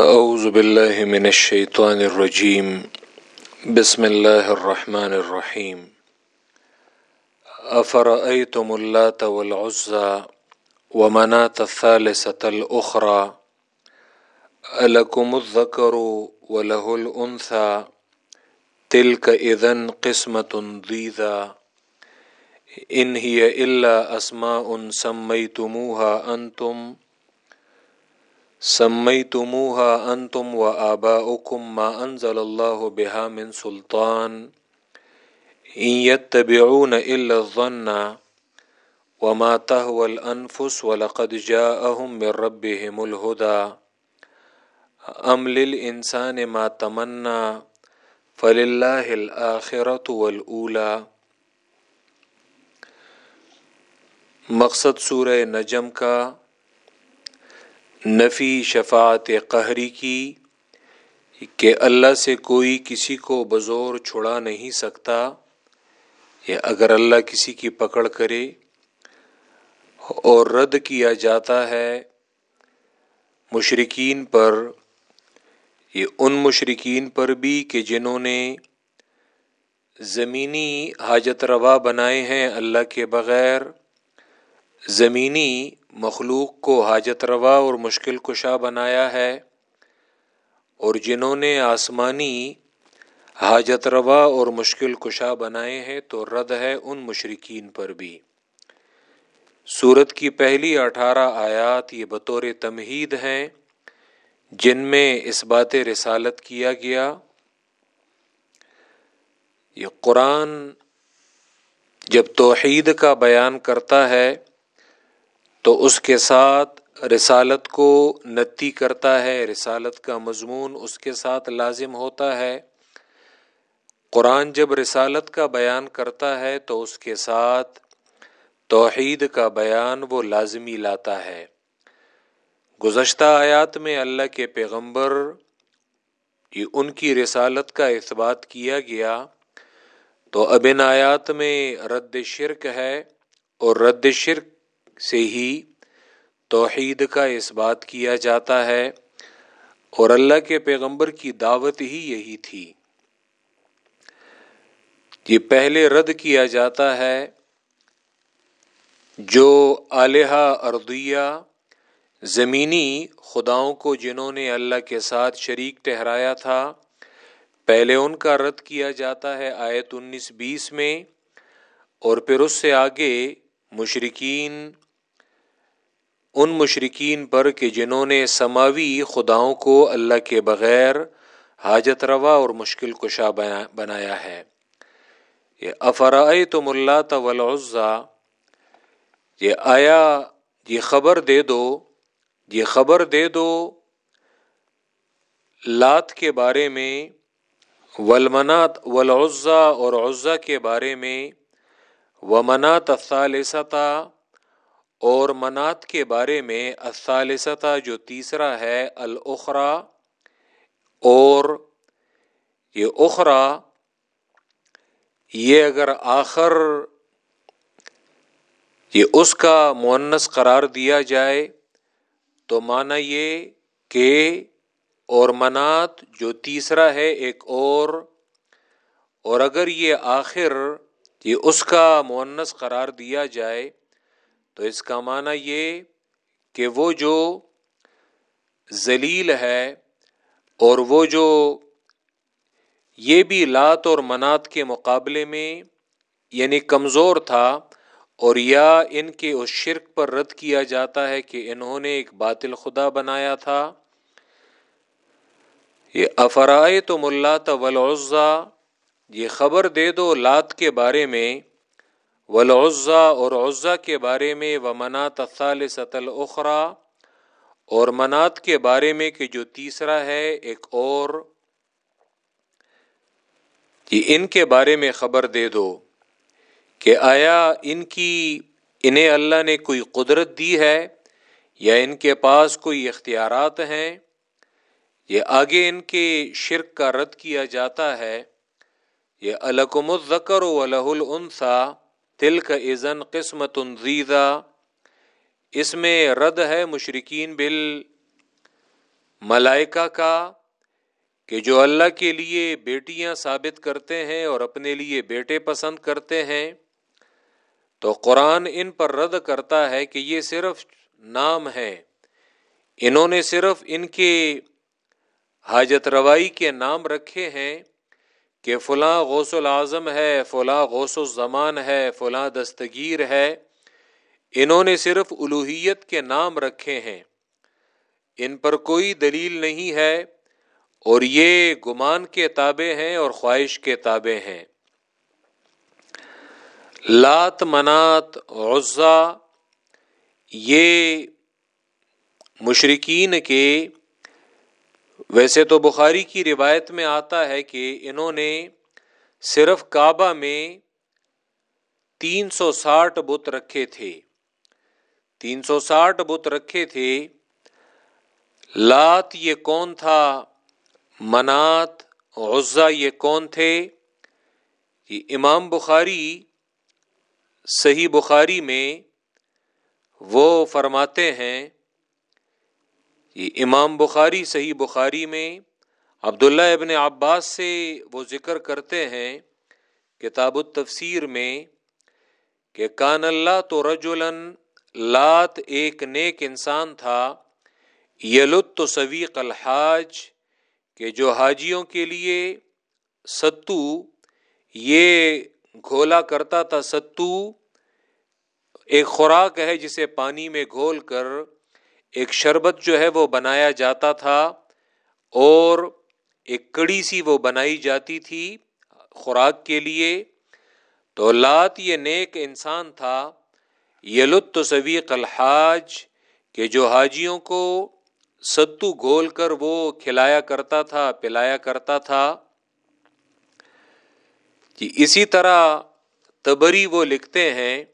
اعوذ باللہ من الشیطان الرجیم بسم اللہ الرحمن الرحیم افرأيتم اللات والعزى ومناة الثالثة الأخرى؟ ألكم الذكر وله الأنثى؟ تلك إذن قسمة ضيذا إن هي إلا أسماء سميتموها أنتم سميتموها أنتم وآباؤكم ما أنزل الله بها من سلطان إن يتبعون إلا الظن وما تهوى الأنفس ولقد جاءهم من ربهم الهدى أم للإنسان ما تمنى فلله الآخرة والأولى مقصد سورہ نجم کا نفی شفاعت قہری کی کہ اللہ سے کوئی کسی کو بزور چھڑا نہیں سکتا، یا اگر اللہ کسی کی پکڑ کرے اور رد کیا جاتا ہے مشرقین پر، یہ ان مشرقین پر بھی کہ جنہوں نے زمینی حاجت روا بنائے ہیں اللہ کے بغیر، زمینی مخلوق کو حاجت روا اور مشکل کشا بنایا ہے اور جنہوں نے آسمانی حاجت روا اور مشکل کشا بنائے ہیں تو رد ہے ان مشرقین پر بھی۔ سورت کی پہلی اٹھارہ آیات یہ بطور تمہید ہیں جن میں اس بات رسالت کیا گیا۔ یہ قرآن جب توحید کا بیان کرتا ہے تو اس کے ساتھ رسالت کو نتی کرتا ہے، رسالت کا مضمون اس کے ساتھ لازم ہوتا ہے۔ قرآن جب رسالت کا بیان کرتا ہے تو اس کے ساتھ توحید کا بیان وہ لازمی لاتا ہے۔ گزشتہ آیات میں اللہ کے پیغمبر یہ ان کی رسالت کا اثبات کیا گیا۔ تو اب ان آیات میں رد شرک ہے اور رد شرک سے ہی توحید کا اس بات کیا جاتا ہے۔ اور اللہ کے پیغمبر کی دعوت ہی یہی تھی۔ یہ پہلے رد کیا جاتا ہے جو آلیہ اردیہ زمینی خداؤں کو جنہوں نے اللہ کے ساتھ شریک ٹہرایا تھا، پہلے ان کا رد کیا جاتا ہے آیت انیس بیس میں۔ اور پھر اس سے آگے مشرقین ان مشرقین پر کہ جنہوں نے سماوی خداؤں کو اللہ کے بغیر حاجت روا اور مشکل کشا بنایا ہے۔ یہ افرائے تو ملا طلزا یہ آیا، یہ خبر دے دو، یہ خبر دے دو لات کے بارے میں ولمنات ولعزا اور عزا کے بارے میں، ومنات الثالثتا اور منات کے بارے میں الثالثتا جو تیسرا ہے الاخرا اور یہ اخرا یہ اگر آخر، یہ اس کا معنس قرار دیا جائے تو مانا یہ کہ اور منات جو تیسرا ہے ایک اور اور اگر یہ آخر، یہ اس کا معنس قرار دیا جائے تو اس کا معنی یہ کہ وہ جو ذلیل ہے اور وہ جو یہ بھی لات اور منات کے مقابلے میں یعنی کمزور تھا اور یا ان کے اس شرک پر رد کیا جاتا ہے کہ انہوں نے ایک باطل خدا بنایا تھا، یہ افرائے تو ملا ولعزا یہ خبر دے دو لات کے بارے میں ولعزا اور عزا کے بارے میں و منات ثالثۃ اخرا اور منات کے بارے میں کہ جو تیسرا ہے، ایک اور یہ ان کے بارے میں خبر دے دو کہ آیا ان کی، انہیں اللہ نے کوئی قدرت دی ہے یا ان کے پاس کوئی اختیارات ہیں؟ یہ آگے ان کے شرک کا رد کیا جاتا ہے۔ یہ الکم الذکر و لہ النسا تل کا عزن قسمت اس میں رد ہے مشرقین بل ملائکہ کا کہ جو اللہ کے لیے بیٹیاں ثابت کرتے ہیں اور اپنے لیے بیٹے پسند کرتے ہیں، تو قرآن ان پر رد کرتا ہے کہ یہ صرف نام ہے انہوں نے صرف ان کے حاجت روائی کے نام رکھے ہیں۔ کہ فلاں غوث العظم ہے، فلاں غوث الزمان ہے، فلاں دستگیر ہے۔ انہوں نے صرف الوحیت کے نام رکھے ہیں۔ ان پر کوئی دلیل نہیں ہے۔ اور یہ گمان کے تابع ہیں اور خواہش کے تابع ہیں۔ لات منات غزہ یہ مشرقین کے ویسے تو بخاری کی روایت میں آتا ہے کہ انہوں نے صرف کعبہ میں تین سو ساٹھ بت رکھے تھے۔ تین سو ساٹھ بت رکھے تھے۔ لات یہ کون تھا؟ منات غزہ یہ کون تھے؟ یہ امام بخاری، صحیح بخاری میں وہ فرماتے ہیں امام بخاری، صحیح بخاری میں عبداللہ ابن عباس سے وہ ذکر کرتے ہیں کتاب التفسیر میں کہ کان اللہ تو رجولن لات ایک نیک انسان تھا، یلت تو سویق الحاج، کہ جو حاجیوں کے لیے ستو، یہ گھولا کرتا تھا ستو، ایک خوراک ہے جسے پانی میں گھول کر ایک شربت جو ہے وہ بنایا جاتا تھا اور ایک کڑی سی وہ بنائی جاتی تھی خوراک کے لیے۔ تو لات یہ نیک انسان تھا۔ یہ لط سویق الحاج، کہ جو حاجیوں کو ستو گھول کر وہ کھلایا کرتا تھا، پلایا کرتا تھا۔ جی اسی طرح تبری وہ لکھتے ہیں۔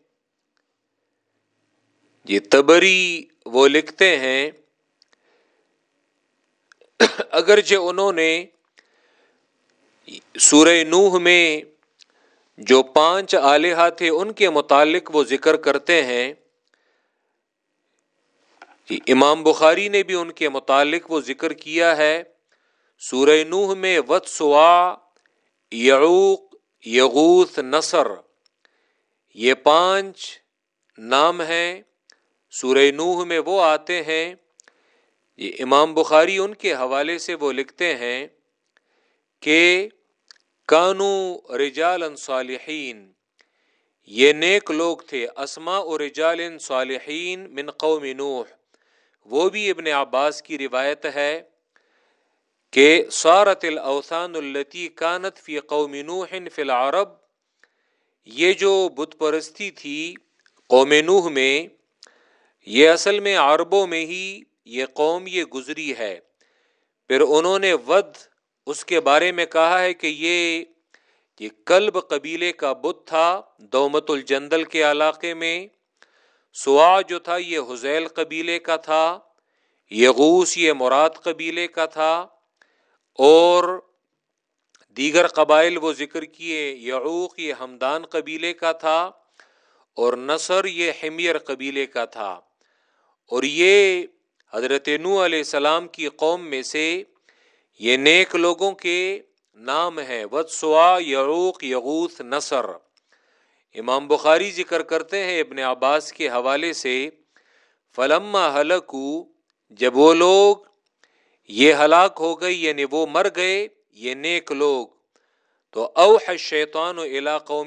یہ تبری وہ لکھتے ہیں، اگرچہ انہوں نے سورہ نوح میں جو پانچ آلیہ تھے ان کے متعلق وہ ذکر کرتے ہیں، امام بخاری نے بھی ان کے متعلق وہ ذکر کیا ہے۔ سورہ نوح میں، وت سوا یعوق یغوث نصر، یہ پانچ نام ہیں۔ سورہ نوح میں وہ آتے ہیں، یہ امام بخاری ان کے حوالے سے وہ لکھتے ہیں کہ کانو رجال صالحین، یہ نیک لوگ تھے اسما و رجال صالحین من قوم نوح۔ وہ بھی ابن عباس کی روایت ہے کہ سارت الاوثان التی کانت فی قوم نوح فی العرب۔ یہ جو بت پرستی تھی قوم نوح میں یہ اصل میں عربوں میں ہی یہ قوم یہ گزری ہے۔ پھر انہوں نے ود اس کے بارے میں کہا ہے کہ یہ یہ کلب قبیلے کا بت تھا دومت الجندل کے علاقے میں۔ سوا جو تھا یہ حزیل قبیلے کا تھا یغوس یہ مراد قبیلے کا تھا۔ اور دیگر قبائل وہ ذکر کیے، یعوق یہ ہمدان قبیلے کا تھا اور نصر یہ حمیر قبیلے کا تھا۔ اور یہ حضرت نو علیہ السلام کی قوم میں سے یہ نیک لوگوں کے نام ہے سوا یعوق یغوث نصر۔ امام بخاری ذکر کرتے ہیں ابن عباس کے حوالے سے۔ فلما ہلکو جب وہ لوگ یہ ہلاک ہو گئی یعنی وہ مر گئے، یہ نیک لوگ۔ تو اوح شیطان و علاقوں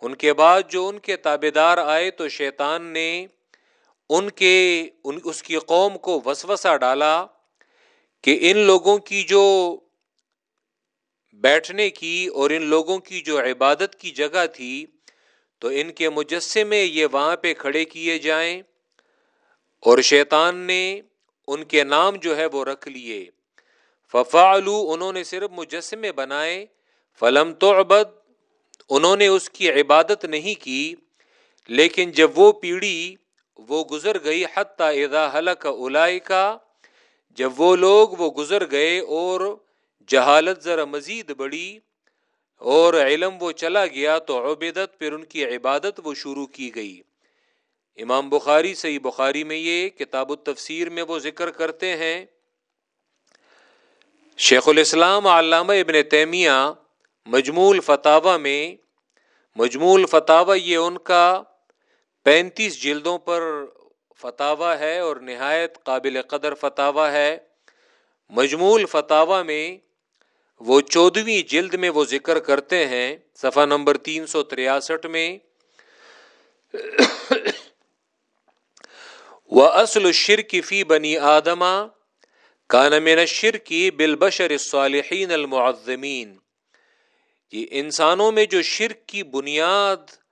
ان کے بعد جو ان کے تابے دار آئے، تو شیطان نے ان کے، ان، اس کی قوم کو وسوسہ ڈالا کہ ان لوگوں کی جو بیٹھنے کی اور ان لوگوں کی جو عبادت کی جگہ تھی، تو ان کے مجسمے یہ وہاں پہ کھڑے کیے جائیں اور شیطان نے ان کے نام جو ہے وہ رکھ لیے۔ ففالو انہوں نے صرف مجسمے بنائے۔ فلم تو ابد انہوں نے اس کی عبادت نہیں کی، لیکن جب وہ پیڑھی وہ گزر گئی حتیٰ اذا حلق الائی کا جب وہ لوگ وہ گزر گئے اور جہالت ذرا مزید بڑی اور علم وہ چلا گیا تو عبیدت پھر ان کی عبادت وہ شروع کی گئی۔ امام بخاری، صحیح بخاری میں یہ کتاب التفسیر میں وہ ذکر کرتے ہیں۔ شیخ الاسلام علامہ ابن تیمیہ مجمول فتح میں مجمول فتح یہ ان کا پینتیس جلدوں پر فتح ہے اور نہایت قابل قدر فتح ہے۔ مجمول فتح میں وہ چودہویں جلد میں وہ ذکر کرتے ہیں، صفحہ نمبر تین سو تریاسٹھ میں۔ وہ اصل شرک فی بنی آدما کانمین شرکی بالبشر صالحین المعظمین یہ انسانوں میں جو شرک کی بنیاد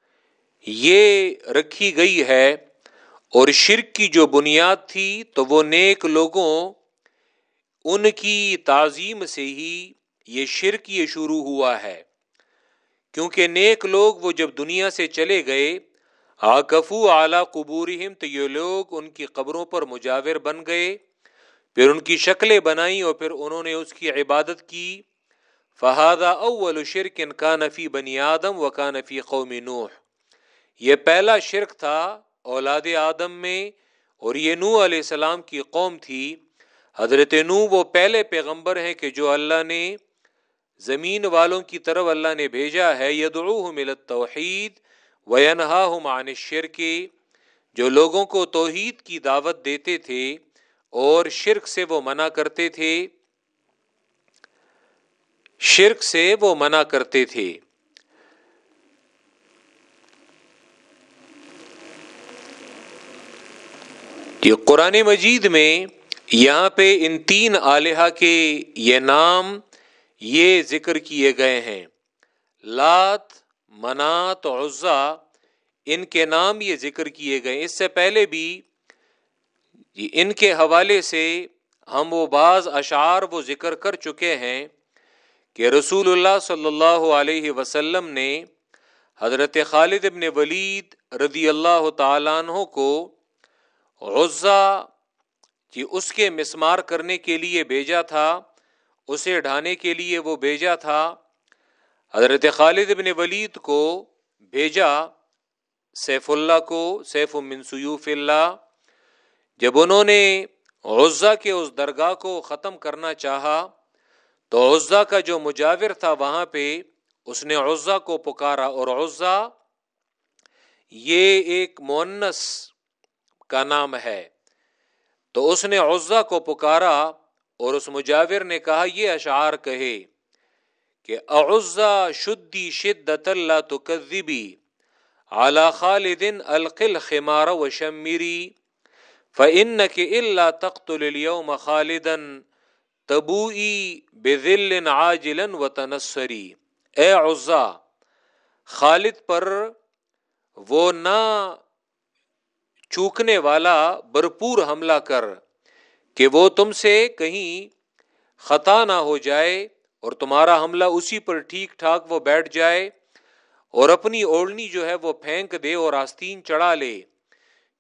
یہ رکھی گئی ہے اور شرک کی جو بنیاد تھی تو وہ نیک لوگوں ان کی تعظیم سے ہی یہ شرک یہ شروع ہوا ہے۔ کیونکہ نیک لوگ وہ جب دنیا سے چلے گئے آکفو اعلی قبور تو یہ لوگ ان کی قبروں پر مجاور بن گئے، پھر ان کی شکلیں بنائی اور پھر انہوں نے اس کی عبادت کی۔ فہادہ اول شرک ان کا نفی بنی آدم و کا نفی قومی نوح۔ یہ پہلا شرک تھا اولاد آدم میں اور یہ نو علیہ السلام کی قوم تھی۔ حضرت نو وہ پہلے پیغمبر ہیں کہ جو اللہ نے زمین والوں کی طرف اللہ نے بھیجا ہے۔ یدعوہم التوحید وینہاہم عن الشرک، جو لوگوں کو توحید کی دعوت دیتے تھے اور شرک سے وہ منع کرتے تھے۔ شرک سے وہ منع کرتے تھے۔ یہ قرآن مجید میں یہاں پہ ان تین آلیہ کے یہ نام یہ ذکر کیے گئے ہیں۔ لات، منات، عزا، ان کے نام یہ ذکر کیے گئے۔ اس سے پہلے بھی جی، ان کے حوالے سے ہم وہ بعض اشعار وہ ذکر کر چکے ہیں کہ رسول اللہ صلی اللہ علیہ وسلم نے حضرت خالد ابن ولید رضی اللہ تعالیٰ عنہ کو غزہ کہ اس کے مسمار کرنے کے لیے بھیجا تھا، اسے ڈھانے کے لیے وہ بھیجا تھا۔ حضرت خالد ابن ولید کو بھیجا، سیف اللہ کو، سیف من سیوف اللہ۔ جب انہوں نے غزہ کے اس درگاہ کو ختم کرنا چاہا، تو عزا کا جو مجاور تھا وہاں پہ، اس نے عزا کو پکارا۔ اور عزا یہ ایک مونس کا نام ہے۔ تو اس نے عزا کو پکارا اور اس مجاور نے کہا، یہ اشعار کہے کہ اعزا شدی شدت اللہ تو کذبی اعلی خالد القل خمار و شمیری فن کے اللہ تخت اليوم خالدن تبوئی بے عاجلا و تنسری اے عزا خالد پر وہ نہ چوکنے والا بھرپور حملہ کر کہ وہ تم سے کہیں خطا نہ ہو جائے اور تمہارا حملہ اسی پر ٹھیک ٹھاک وہ بیٹھ جائے اور اپنی اوڑنی جو ہے وہ پھینک دے اور آستین چڑھا لے۔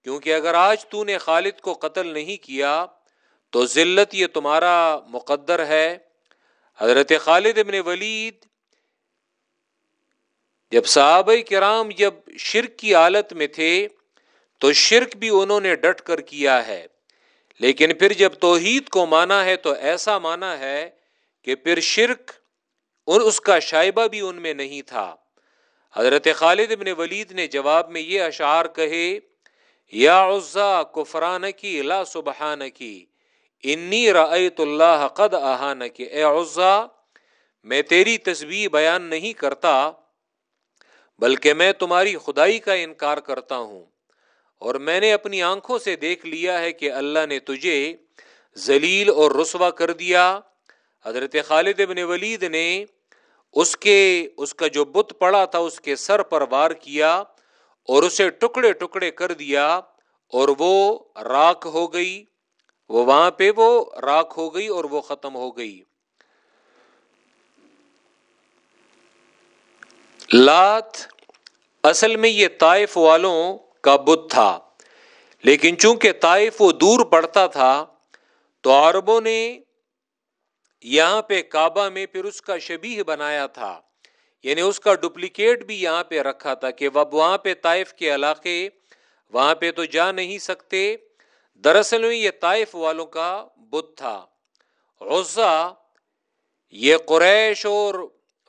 کیونکہ اگر آج تو نے خالد کو قتل نہیں کیا تو ذلت یہ تمہارا مقدر ہے۔ حضرت خالد ابن ولید جب صحابہ کرام جب شرک کی حالت میں تھے تو شرک بھی انہوں نے ڈٹ کر کیا ہے۔ لیکن پھر جب توحید کو مانا ہے تو ایسا مانا ہے کہ پھر شرک ان اس کا شائبہ بھی ان میں نہیں تھا۔ حضرت خالد ابن ولید نے جواب میں یہ اشعار کہے، یا عزا کفران کی لا سبحان کی انی رأیت اللہ قد آہان کے اے عزا، میں تیری تصویر بیان نہیں کرتا، بلکہ میں تمہاری خدائی کا انکار کرتا ہوں۔ اور میں نے اپنی آنکھوں سے دیکھ لیا ہے کہ اللہ نے تجھے ذلیل اور رسوا کر دیا۔ حضرت خالد ابن ولید نے اس کے، اس کا جو بت پڑا تھا، اس کے سر پر وار کیا اور اسے ٹکڑے ٹکڑے کر دیا اور وہ راک ہو گئی۔ وہ وہاں پہ وہ راک ہو گئی اور وہ ختم ہو گئی۔ لات، اصل میں یہ طائف والوں کا بت تھا۔ لیکن چونکہ طائف وہ دور پڑتا تھا، تو عربوں نے یہاں پہ کعبہ میں پھر اس کا شبیہ بنایا تھا۔ یعنی اس کا ڈپلیکیٹ بھی یہاں پہ رکھا تھا کہ وہاں پہ طائف کے علاقے وہاں پہ تو جا نہیں سکتے۔ دراصل میں یہ طائف والوں کا بت تھا۔ غزہ یہ قریش اور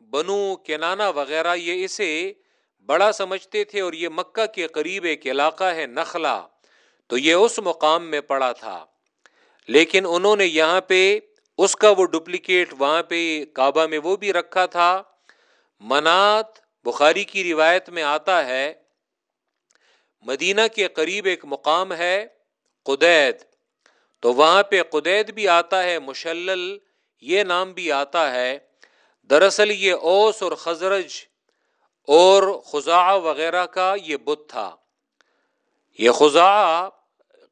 بنو کنانا وغیرہ، یہ اسے بڑا سمجھتے تھے اور یہ مکہ کے قریب ایک علاقہ ہے نخلا، تو یہ اس مقام میں پڑا تھا۔ لیکن انہوں نے یہاں پہ اس کا وہ ڈپلیکیٹ وہاں پہ کعبہ میں وہ بھی رکھا تھا۔ منات بخاری کی روایت میں آتا ہے، مدینہ کے قریب ایک مقام ہے قدید، تو وہاں پہ قدید بھی آتا ہے، مشلل یہ نام بھی آتا ہے۔ دراصل یہ اوس اور خزرج اور خزا وغیرہ کا یہ بت تھا۔ یہ خزا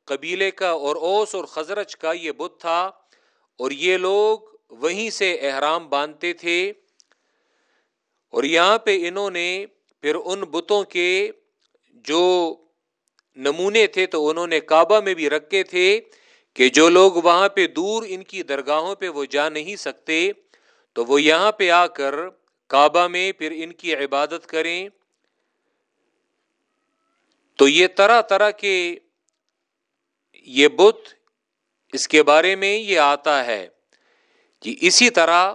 قبیلے کا اور اوس اور خزرج کا یہ بت تھا اور یہ لوگ وہیں سے احرام باندھتے تھے اور یہاں پہ انہوں نے پھر ان بتوں کے جو نمونے تھے تو انہوں نے کعبہ میں بھی رکھے تھے کہ جو لوگ وہاں پہ دور ان کی درگاہوں پہ وہ جا نہیں سکتے تو وہ یہاں پہ آ کر کعبہ میں پھر ان کی عبادت کریں۔ تو یہ طرح طرح کے یہ بت اس کے بارے میں یہ آتا ہے۔ کہ اسی طرح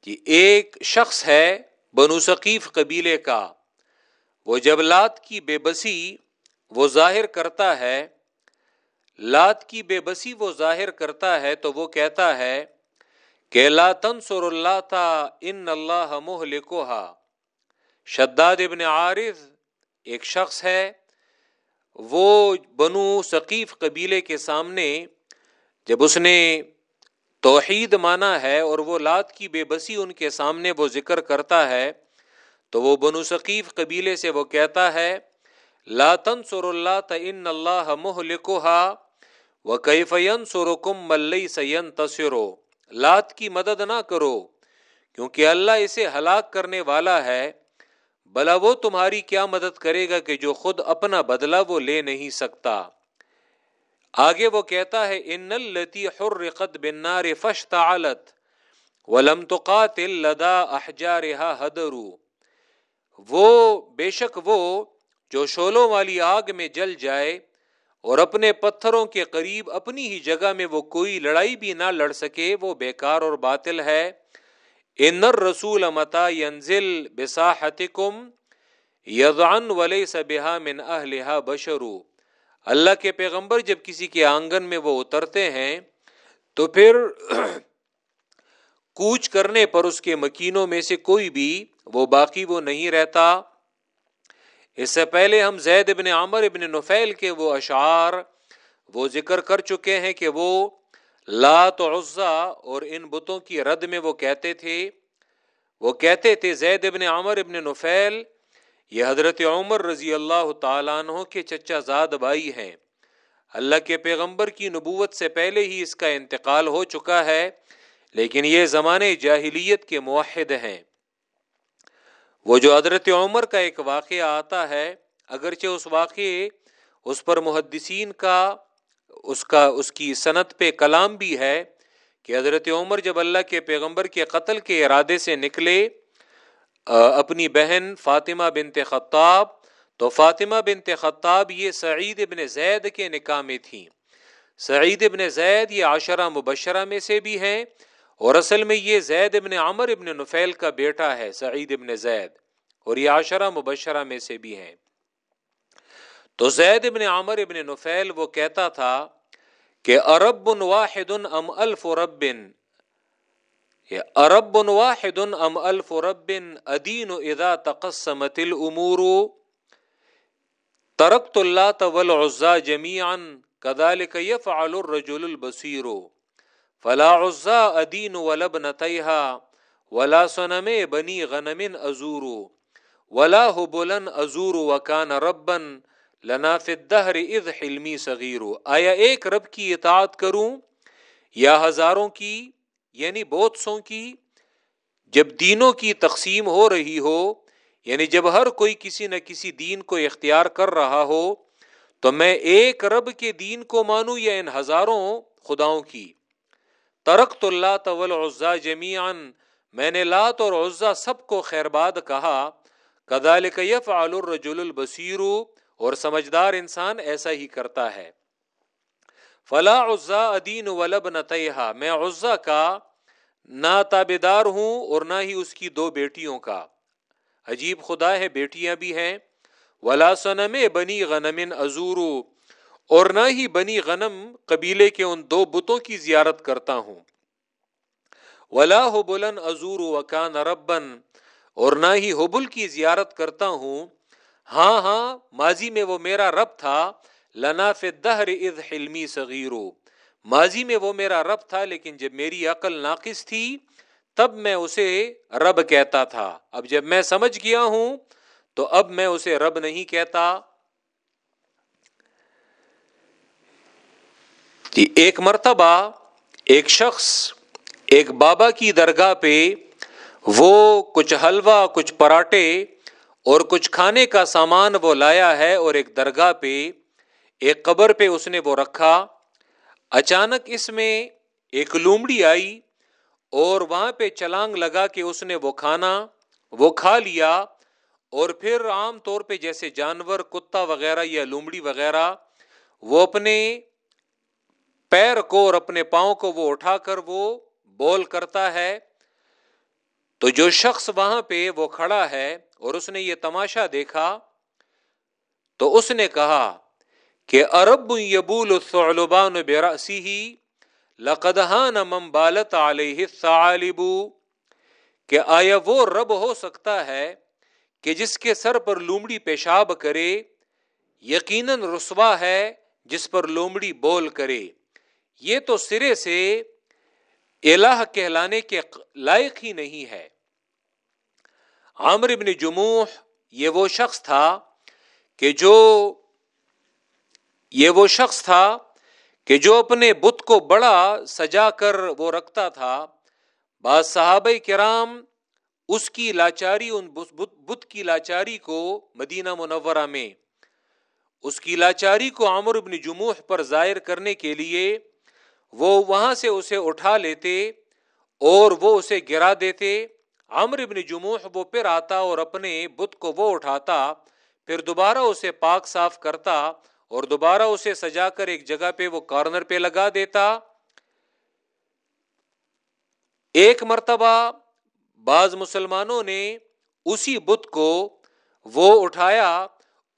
کہ ایک شخص ہے بنو ثقیف قبیلے کا۔ وہ جب لات کی بے بسی وہ ظاہر کرتا ہے، لات کی بے بسی وہ ظاہر کرتا ہے تو وہ کہتا ہے کہ لا تنصر اللہ تھا ان اللہ مہلکوہا۔ شداد ابن عارض ایک شخص ہے، وہ بنو ثقیف قبیلے کے سامنے جب اس نے توحید مانا ہے اور وہ لات کی بے بسی ان کے سامنے وہ ذکر کرتا ہے، تو وہ بنو ثقیف قبیلے سے وہ کہتا ہے، لا تنصر اللہ ان اللہ مہلکوہا وکیفین سرکم ملئی سین تصرو لات کی مدد نہ کرو، کیونکہ اللہ اسے ہلاک کرنے والا ہے۔ بلا وہ تمہاری کیا مدد کرے گا کہ جو خود اپنا بدلہ وہ لے نہیں سکتا۔ آگے وہ کہتا ہے، ان التی حرقت بالنار فشتعلت ولم تقاتل لدا احجارها حدرو وہ، بے شک وہ، جو شولوں والی آگ میں جل جائے اور اپنے پتھروں کے قریب اپنی ہی جگہ میں وہ کوئی لڑائی بھی نہ لڑ سکے، وہ بیکار اور باطل ہے۔ ان رسول متا ینزل بساحتکم یضعن ولیس بها من اهلها بشرو۔ اللہ کے پیغمبر جب کسی کے آنگن میں وہ اترتے ہیں، تو پھر کوچ کرنے پر اس کے مکینوں میں سے کوئی بھی وہ باقی وہ نہیں رہتا۔ اس سے پہلے ہم زید ابن عامر ابن نفیل کے وہ اشعار وہ ذکر کر چکے ہیں کہ وہ لات عزا اور ان بتوں کی رد میں وہ کہتے تھے، وہ کہتے تھے زید ابن عامر ابن نفیل، یہ حضرت عمر رضی اللہ تعالیٰ عنہ کے چچا زاد بھائی ہیں۔ اللہ کے پیغمبر کی نبوت سے پہلے ہی اس کا انتقال ہو چکا ہے، لیکن یہ زمانے جاہلیت کے موحد ہیں۔ وہ جو حضرت عمر کا ایک واقعہ آتا ہے، اگرچہ اس واقعے اس پر محدثین کا، اس کا، اس کی صنعت پہ کلام بھی ہے کہ حضرت عمر جب اللہ کے پیغمبر کے قتل کے ارادے سے نکلے اپنی بہن فاطمہ بنت خطاب، تو فاطمہ بنت خطاب یہ سعید ابن زید کے نکاح میں تھیں۔ سعید ابن زید یہ عشرہ مبشرہ میں سے بھی ہیں۔ اور اصل میں یہ زید ابن عمر ابن نفیل کا بیٹا ہے، سعید ابن زید، اور یہ عشرہ مبشرہ میں سے بھی ہیں۔ تو زید ابن عمر ابن نفیل وہ کہتا تھا کہ ارب واحد ام الف رب ارب واحد ام الف رب ادین اذا تقسمت الامور، ترکت اللہ والعزا جميعا كذلك يفعل الرجل البصير فلا عزا ادین ولب نتحا ولا سنم بنی غنم ازور ولا بلن ازور وکان ربن لنا فدہر اذ حلمی صغیر آیا ایک رب کی اطاعت کروں؟ یا ہزاروں کی؟ یعنی بہت سو کی؟ جب دینوں کی تقسیم ہو رہی ہو یعنی جب ہر کوئی کسی نہ کسی دین کو اختیار کر رہا ہو، تو میں ایک رب کے دین کو مانوں یا ان ہزاروں خداؤں کی؟ ترقت اللہ طول عزا جمیان میں نے لات اور عزا سب کو خیرباد کہا۔ کدال کیف الرجل البصیر، اور سمجھدار انسان ایسا ہی کرتا ہے۔ فلا عزا ادین ولب نتحا میں عزا کا نہ تابے دار ہوں اور نہ ہی اس کی دو بیٹیوں کا۔ عجیب خدا ہے، بیٹیاں بھی ہیں۔ ولا سنم بنی غنم ازورو اور نہ ہی بنی غنم قبیلے کے ان دو بتوں کی زیارت کرتا ہوں۔ ولا ہو بلن ازور وکان ربن اور نہ ہی حبل کی زیارت کرتا ہوں۔ ہاں ہاں ماضی میں وہ میرا رب تھا، لنا دہر اذ حلمی صغیرو۔ ماضی میں وہ میرا رب تھا، لیکن جب میری عقل ناقص تھی، تب میں اسے رب کہتا تھا۔ اب جب میں سمجھ گیا ہوں، تو اب میں اسے رب نہیں کہتا۔ ایک مرتبہ ایک شخص ایک بابا کی درگاہ پہ وہ کچھ حلوہ، کچھ پراٹھے اور کچھ کھانے کا سامان وہ لایا ہے اور ایک درگاہ پہ، ایک قبر پہ اس نے وہ رکھا۔ اچانک اس میں ایک لومڑی آئی اور وہاں پہ چلانگ لگا کہ اس نے وہ کھانا، وہ کھا لیا اور پھر عام طور پہ جیسے جانور، کتا وغیرہ یا لومڑی وغیرہ وہ اپنے پیر کو اور اپنے پاؤں کو وہ اٹھا کر وہ بول کرتا ہے، تو جو شخص وہاں پہ وہ کھڑا ہے اور اس نے یہ تماشا دیکھا، تو اس نے کہا کہ ارب یبول الثعلبان برأسه لقد ہان ممبالت علیہ الثعالب، کہ آیا وہ رب ہو سکتا ہے کہ جس کے سر پر لومڑی پیشاب کرے، یقیناً رسوا ہے جس پر لومڑی بول کرے۔ یہ تو سرے سے الہ کہلانے کے لائق ہی نہیں ہے۔ عامر ابن جموح، یہ وہ شخص تھا کہ جو، یہ وہ شخص تھا کہ جو اپنے بت کو بڑا سجا کر وہ رکھتا تھا۔ بعض صحابہ کرام اس کی لاچاری، ان بت کی لاچاری کو مدینہ منورہ میں، اس کی لاچاری کو عامر ابن جموح پر ظاہر کرنے کے لیے وہ وہاں سے اسے اٹھا لیتے اور وہ اسے گرا دیتے۔ عمر ابن جموح وہ پھر آتا اور اپنے بت کو وہ اٹھاتا، پھر دوبارہ اسے پاک صاف کرتا اور دوبارہ اسے سجا کر ایک جگہ پہ وہ کارنر پہ لگا دیتا۔ ایک مرتبہ بعض مسلمانوں نے اسی بت کو وہ اٹھایا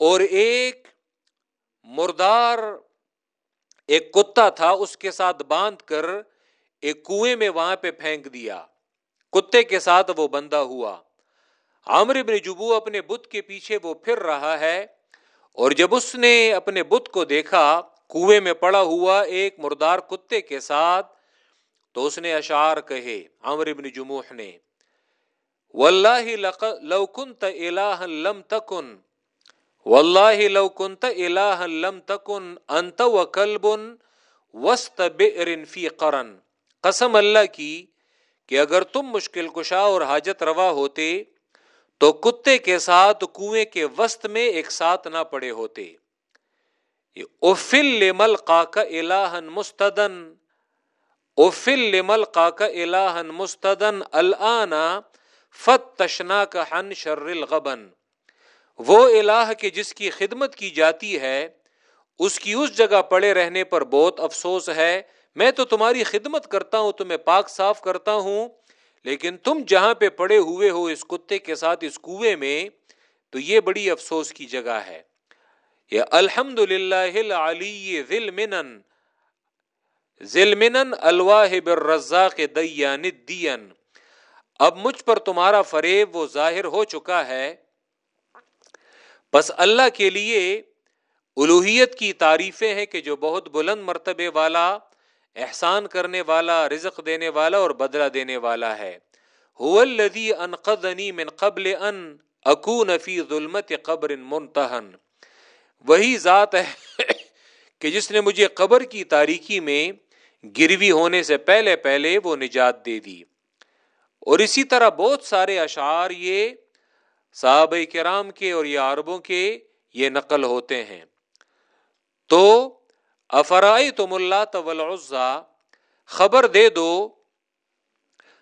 اور ایک مردار ایک کتا تھا، اس کے ساتھ باندھ کر ایک کنویں میں وہاں پہ پھینک دیا۔ کتے کے ساتھ وہ بندہ ہوا۔ عامر ابن جبو اپنے بت کے پیچھے وہ پھر رہا ہے اور جب اس نے اپنے بت کو دیکھا، کنویں میں پڑا ہوا ایک مردار کتے کے ساتھ، تو اس نے اشعار کہے عامر ابن جموح نے، واللہ لو کنت الہا لم تکن واللہ لو کنت الہا لم تکن انت و وسط بئر فی قرن۔ قسم اللہ کی کہ اگر تم مشکل کشا اور حاجت روا ہوتے، تو کتے کے ساتھ کنویں کے وسط میں ایک ساتھ نہ پڑے ہوتے۔ افل مل کا الہن مستدن، افل لمل کا الہن مستدن الانا فت تشنا کا ہن شر الغبن۔ وہ الہ کے جس کی خدمت کی جاتی ہے، اس کی اس جگہ پڑے رہنے پر بہت افسوس ہے۔ میں تو تمہاری خدمت کرتا ہوں، تمہیں پاک صاف کرتا ہوں، لیکن تم جہاں پہ پڑے ہوئے ہو اس کتے کے ساتھ اس کنویں میں، تو یہ بڑی افسوس کی جگہ ہے۔ یہ الحمد للہ ذل منن ذل منن الواہ بالرزاق دیان الدین اب مجھ پر تمہارا فریب وہ ظاہر ہو چکا ہے۔ بس اللہ کے لیے الوحیت کی تعریفیں ہیں کہ جو بہت بلند مرتبے والا، احسان کرنے والا، رزق دینے والا اور بدلہ دینے والا ہے۔ انقذنی من قبل ان اکون فی ظلمت قبر منتہن۔ وہی ذات ہے کہ جس نے مجھے قبر کی تاریکی میں گروی ہونے سے پہلے پہلے وہ نجات دے دی۔ اور اسی طرح بہت سارے اشعار یہ صحابہ کرام کے اور یہ عربوں کے یہ نقل ہوتے ہیں۔ تو افرائی تم اللہ طلزا خبر دے دو،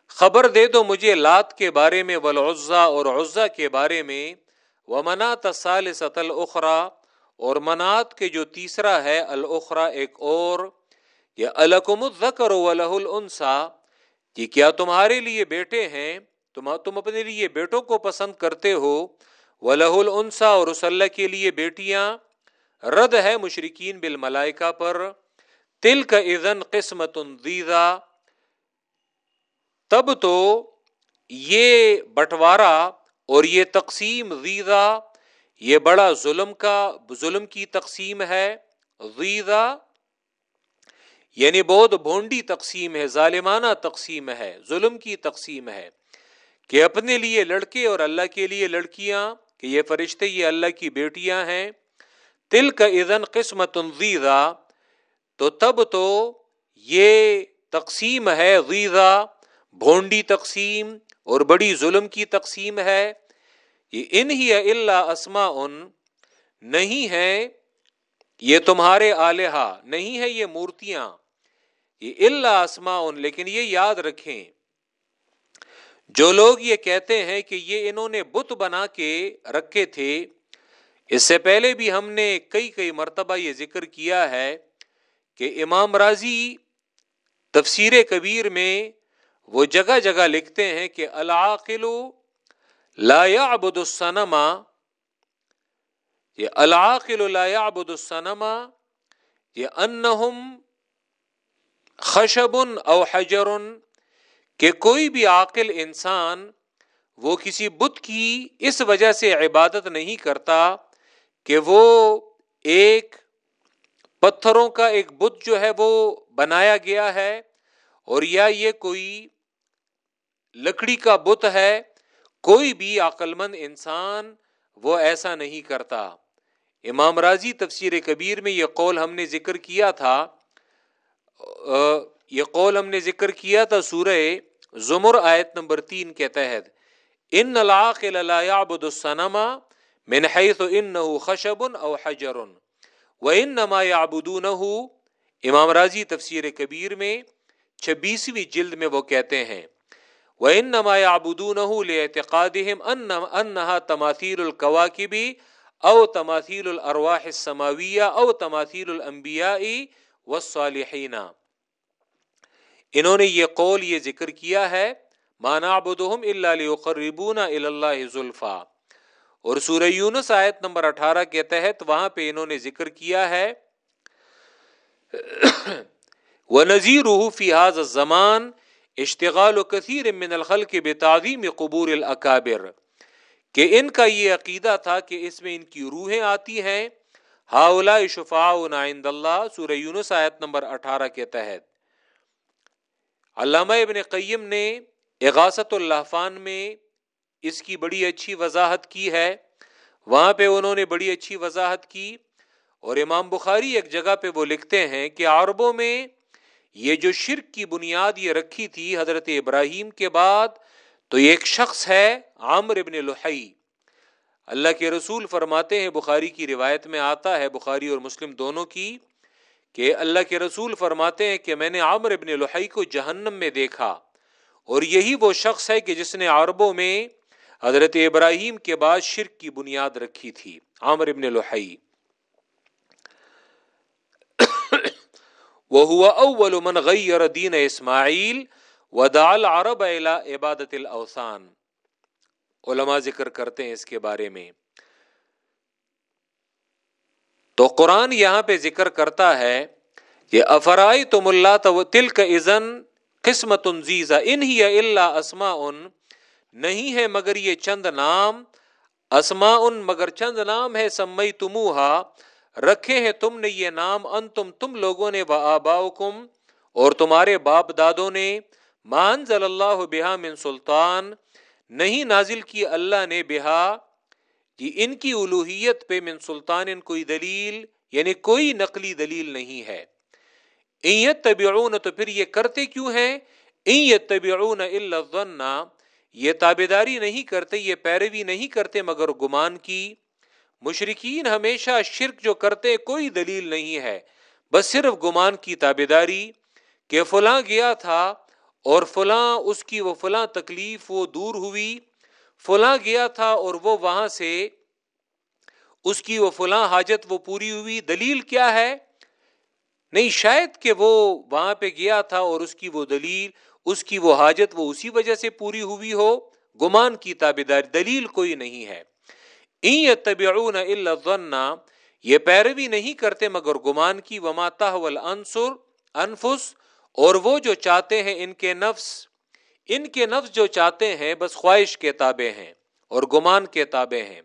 خبر دے دو مجھے لات کے بارے میں ولعزا اور عزا کے بارے میں۔ وہ منا تسال ستل اخرا اور منات کے جو تیسرا ہے الخرا ایک اور۔ یہ الکم الذکر ولہ الانسا کہ کیا تمہارے لیے بیٹے ہیں؟ تم تم اپنے لیے بیٹوں کو پسند کرتے ہو۔ وہ لہ النسا اور اس اللہ کے لیے بیٹیاں۔ رد ہے مشرقین بل پر۔ تل کا ادن قسمت تب تو یہ بٹوارا اور یہ تقسیم ریزا یہ بڑا ظلم کا، ظلم کی تقسیم ہے۔ ریزا یعنی بہت بھونڈی تقسیم ہے، ظالمانہ تقسیم ہے، ظلم کی تقسیم ہے۔ کہ اپنے لیے لڑکے اور اللہ کے لیے لڑکیاں، کہ یہ فرشتے، یہ اللہ کی بیٹیاں ہیں۔ تل کا ادن قسمت ریزا تو تب تو یہ تقسیم ہے ریزا بھونڈی تقسیم اور بڑی ظلم کی تقسیم ہے۔ یہ ان ہی اللہ اسما ان نہیں ہے یہ تمہارے آلیہ، نہیں ہے یہ مورتیاں۔ یہ اللہ اسما ان لیکن یہ یاد رکھیں۔ جو لوگ یہ کہتے ہیں کہ یہ انہوں نے بت بنا کے رکھے تھے، اس سے پہلے بھی ہم نے کئی کئی مرتبہ یہ ذکر کیا ہے کہ امام راضی تفسیر کبیر میں وہ جگہ جگہ لکھتے ہیں کہ العاقل لا يعبد السنما یہ العاقل لا يعبد السنما یہ انہم خشب او حجر کہ کوئی بھی عاقل انسان وہ کسی بت کی اس وجہ سے عبادت نہیں کرتا کہ وہ ایک پتھروں کا ایک بت جو ہے وہ بنایا گیا ہے اور یا یہ کوئی لکڑی کا بت ہے، کوئی بھی عقل مند انسان وہ ایسا نہیں کرتا۔ امام راضی تفسیر کبیر میں یہ قول ہم نے ذکر کیا تھا۔ یہ قول ہم نے ذکر کیا تھا سورہ زمر آیت نمبر تین کے تحت ان العاقل لا يعبد السنما من حيث انه خشب او حجر وانما يعبدونه امام راضی تفسیر کبیر میں چھبیسویں جلد میں وہ کہتے ہیں، وَإِنَّمَا يَعْبُدُونَهُ لِيَعْتِقَادِهِمْ أَنَّهَا تَمَاثِيلُ الْكَوَاكِبِ أَوْ تَمَاثِيلُ الْأَرْوَاحِ السَّمَاوِيَّةِ أَوْ تَمَاثِيلُ الْأَنْبِيَاءِ وَالصَّالِحِينَ انہوں نے یہ قول، یہ ذکر کیا ہے، مَا نَعْبُدُهُمْ إِلَّا لِيُقَرِّبُونَ إِلَى اللَّهِ اور سورہ یونس آیت نمبر اٹھارہ کے تحت وہاں پہ انہوں نے ذکر کیا ہے وَنَزِيرُهُ فِي هَذَا الزَّمَانِ اشتغال و کثیر من الخل کے بے تعظیم قبور الاکابر کہ ان کا یہ عقیدہ تھا کہ اس میں ان کی روحیں آتی ہیں۔ ہاؤلا شفا عند اللہ سورہ یونس آیت نمبر اٹھارہ کے تحت۔ علامہ ابن قیم نے اغاثت اللہفان میں اس کی بڑی اچھی وضاحت کی ہے۔ وہاں پہ انہوں نے بڑی اچھی وضاحت کی اور امام بخاری ایک جگہ پہ وہ لکھتے ہیں کہ عربوں میں یہ جو شرک کی بنیاد یہ رکھی تھی حضرت ابراہیم کے بعد، تو یہ ایک شخص ہے عامر ابن لحی۔ اللہ کے رسول فرماتے ہیں، بخاری کی روایت میں آتا ہے، بخاری اور مسلم دونوں کی۔ کہ اللہ کے رسول فرماتے ہیں کہ میں نے عامر ابن لحی کو جہنم میں دیکھا۔ اور یہی وہ شخص ہے کہ جس نے عربوں میں حضرت ابراہیم کے بعد شرک کی بنیاد رکھی تھی، عامر ابن لحی۔ وہ ہوا اول من غیر دین اسماعیل ودال عرب عبادت الاوثان۔ علماء ذکر کرتے ہیں اس کے بارے میں۔ تو قرآن یہاں پہ ذکر کرتا ہے کہ افرائی تم اللہ تو تل ازن قسمت ان ہی اللہ اسما ان نہیں ہے مگر یہ چند نام۔ اسما ان مگر چند نام ہے سمئی تموہا رکھے ہیں تم نے یہ نام ان تم تم لوگوں نے آبا اور تمہارے باپ دادوں نے۔ مان ضل اللہ بحا من سلطان، نہیں نازل کی اللہ نے بحا کہ ان کی الوحیت پہ من سلطان ان کوئی دلیل یعنی کوئی نقلی دلیل نہیں ہے۔ ایت طبعون تو پھر یہ کرتے کیوں ہیں؟ ایت طبعون اللہ یہ تابے داری نہیں کرتے، یہ پیروی نہیں کرتے مگر گمان کی۔ مشرقین ہمیشہ شرک جو کرتے، کوئی دلیل نہیں ہے، بس صرف گمان کی تابے داری کہ فلاں گیا تھا اور فلاں اس کی وہ فلاں تکلیف وہ دور ہوئی۔ فلاں گیا تھا اور وہ وہاں سے اس کی وہ فلاں حاجت وہ پوری ہوئی۔ دلیل کیا ہے؟ نہیں، شاید کہ وہ وہاں پہ گیا تھا اور اس کی وہ دلیل، اس کی وہ حاجت وہ اسی وجہ سے پوری ہوئی ہو۔ گمان کی تابے دلیل کوئی نہیں ہے۔ یہ پیروی نہیں کرتے مگر گمان کی۔ وماتا انصر انفس، اور وہ جو چاہتے ہیں ان کے نفس۔ ان کے نفس جو چاہتے ہیں بس خواہش کے تابے ہیں اور گمان کے تابے ہیں۔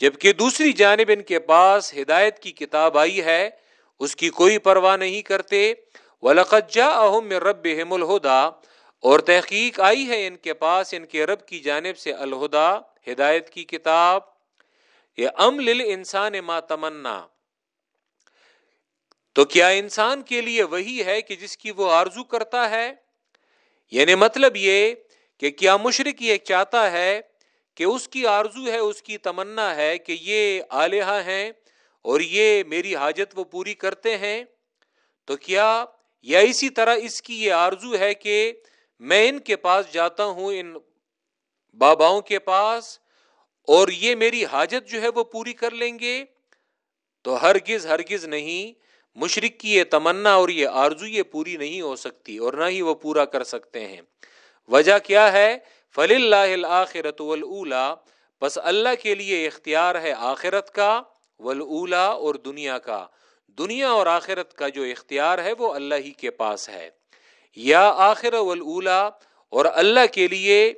جبکہ دوسری جانب ان کے پاس ہدایت کی کتاب آئی ہے، اس کی کوئی پرواہ نہیں کرتے۔ ولقجا اہم رب الہدا اور تحقیق آئی ہے ان کے پاس ان کے رب کی جانب سے الہدا ہدایت کی کتاب۔ یہ ام لل انسان ما تمنا۔ تو کیا انسان کے لیے وہی ہے کہ جس کی وہ آرزو کرتا ہے؟ یعنی مطلب یہ کہ کیا مشرق یہ چاہتا ہے کہ اس کی آرزو ہے، اس کی تمنا ہے کہ یہ آلیہ ہیں اور یہ میری حاجت وہ پوری کرتے ہیں۔ تو کیا یا اسی طرح اس کی یہ آرزو ہے کہ میں ان کے پاس جاتا ہوں، ان باباؤں کے پاس، اور یہ میری حاجت جو ہے وہ پوری کر لیں گے؟ تو ہرگز ہرگز نہیں۔ مشرق کی یہ تمنا اور یہ آرزو یہ پوری نہیں ہو سکتی اور نہ ہی وہ پورا کر سکتے ہیں۔ وجہ کیا ہے؟ فل اللہ آخرت بس اللہ کے لیے اختیار ہے آخرت کا ولا اور دنیا کا۔ دنیا اور آخرت کا جو اختیار ہے وہ اللہ ہی کے پاس ہے۔ یا آخر ولا اور اللہ کے لیے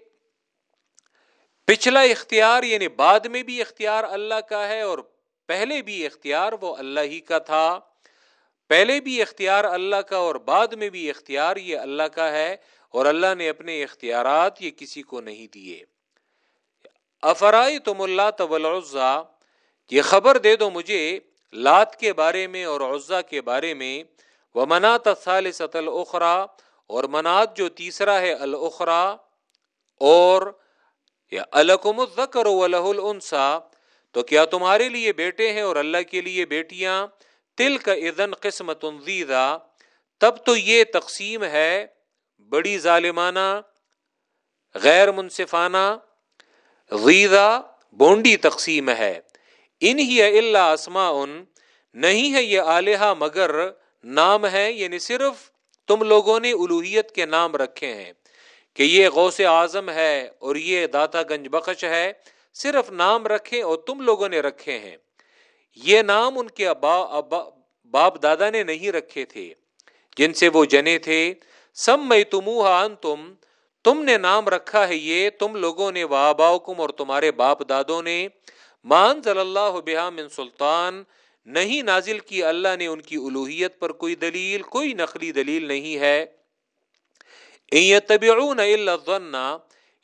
پچھلا اختیار یعنی بعد میں بھی اختیار اللہ کا ہے اور پہلے بھی اختیار وہ اللہ ہی کا تھا۔ پہلے بھی اختیار اللہ کا اور بعد میں بھی اختیار یہ اللہ کا ہے اور اللہ نے اپنے اختیارات یہ کسی کو نہیں دیے۔ افرائی تم اللہ طلزا یہ خبر دے دو مجھے لات کے بارے میں اور عزا کے بارے میں۔ وہ منات ثالثت الخرا اور منات جو تیسرا ہے الخرا اور الکم الذکر ولہ الانسا تو کیا تمہارے لیے بیٹے ہیں اور اللہ کے لیے بیٹیاں؟ تل کا ادن قسمت تب تو یہ تقسیم ہے بڑی ظالمانہ غیر منصفانہ غیزہ بونڈی تقسیم ہے۔ ان ہی اللہ اسما ان نہیں ہے یہ آلیہ مگر نام ہے یعنی صرف تم لوگوں نے الوحیت کے نام رکھے ہیں کہ یہ غوث اعظم ہے اور یہ داتا گنج بخش ہے، صرف نام رکھے اور تم لوگوں نے رکھے ہیں۔ یہ نام ان کے ابا ابا، باپ دادا نے نہیں رکھے تھے، جن سے وہ جنے تھے۔ سب میں تم تم تم نے نام رکھا ہے یہ، تم لوگوں نے کم اور تمہارے باپ دادوں نے۔ مان ضل اللہ بحا من سلطان، نہیں نازل کی اللہ نے ان کی الوحیت پر کوئی دلیل، کوئی نقلی دلیل نہیں ہے۔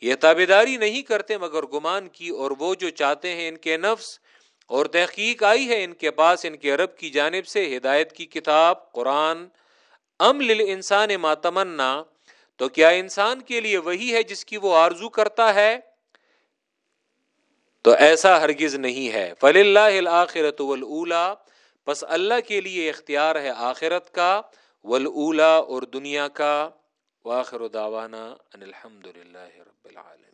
یہ تابے داری نہیں کرتے مگر گمان کی اور وہ جو چاہتے ہیں ان کے نفس اور تحقیق آئی ہے ان کے پاس ان کے رب کی جانب سے ہدایت کی کتاب، قرآن، ام انسان ماتمنا تو کیا انسان کے لیے وہی ہے جس کی وہ آرزو کرتا ہے؟ تو ایسا ہرگز نہیں ہے۔ فل اللہ آخرت ولا بس اللہ کے لیے اختیار ہے آخرت کا ولا اور دنیا کا۔ واخر داوانا ان الحمد للہ رب العالمین